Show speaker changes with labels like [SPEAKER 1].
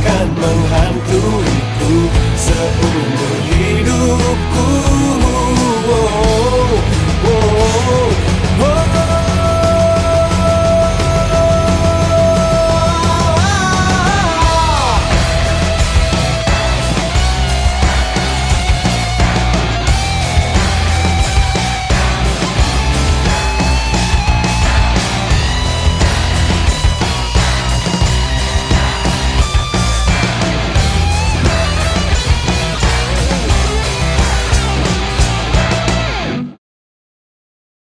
[SPEAKER 1] akan menghantuiku seumur